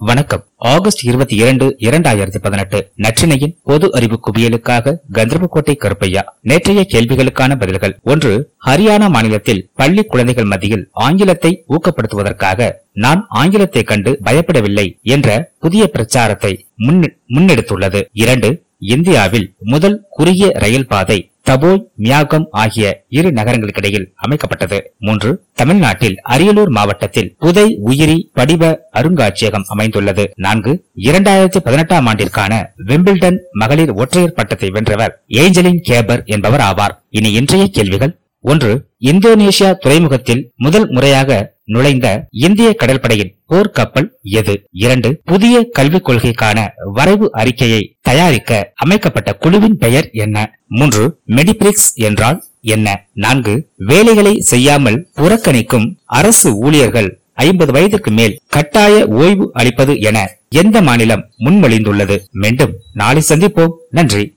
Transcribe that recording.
வணக்கம். ஆகஸ்ட் இருபத்தி இரண்டு இரண்டாயிரத்தி பதினெட்டு. நற்றினையின் பொது அறிவு குவியலுக்காக கந்தர்போட்டை கருப்பையா நேற்றைய கேள்விகளுக்கான பதில்கள். ஒன்று ஹரியானா மாநிலத்தில் பள்ளி குழந்தைகள் மத்தியில் ஆங்கிலத்தை ஊக்கப்படுத்துவதற்காக நான் ஆங்கிலத்தை கண்டு பயப்படவில்லை என்ற புதிய பிரச்சாரத்தை முன்னெடுத்துள்ளது. இரண்டு இந்தியாவில் முதல் குறுகிய ரயில் பாதை தபோய் மியாகம் ஆகிய இரு நகரங்களுக்கிடையில் அமைக்கப்பட்டது. மூன்று தமிழ்நாட்டில் அரியலூர் மாவட்டத்தில் புதை உயிரி படிவ அருங்காட்சியகம் அமைந்துள்ளது. நான்கு இரண்டாயிரத்தி பதினெட்டாம் ஆண்டிற்கான விம்பிள்டன் மகளிர் ஒற்றையர் பட்டத்தை வென்றவர் ஏஞ்சலின் கேபர் என்பவர் ஆவார். இனி இன்றைய கேள்விகள். ஒன்று இந்தோனேஷியா துறைமுகத்தில் முதல் முறையாக நுழைந்த இந்திய கடற்படையின் போர்க்கப்பல் எது? இரண்டு புதிய கல்விக் கொள்கைக்கான வரைவு அறிக்கையை தயாரிக்க அமைக்கப்பட்ட குழுவின் பெயர் என்ன? மூன்று மெடிபிரிக்ஸ் என்றால் என்ன? நான்கு வேலைகளை செய்யாமல் புறக்கணிக்கும் அரசு ஊழியர்கள் ஐம்பது வயதுக்கு மேல் கட்டாய ஓய்வு அளிப்பது என எந்த மாநிலம் முன்மொழிந்துள்ளது? மீண்டும் நாளை சந்திப்போம். நன்றி.